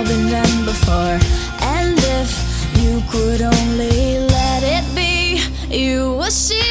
all been done before. And if you could only let it be, you would see.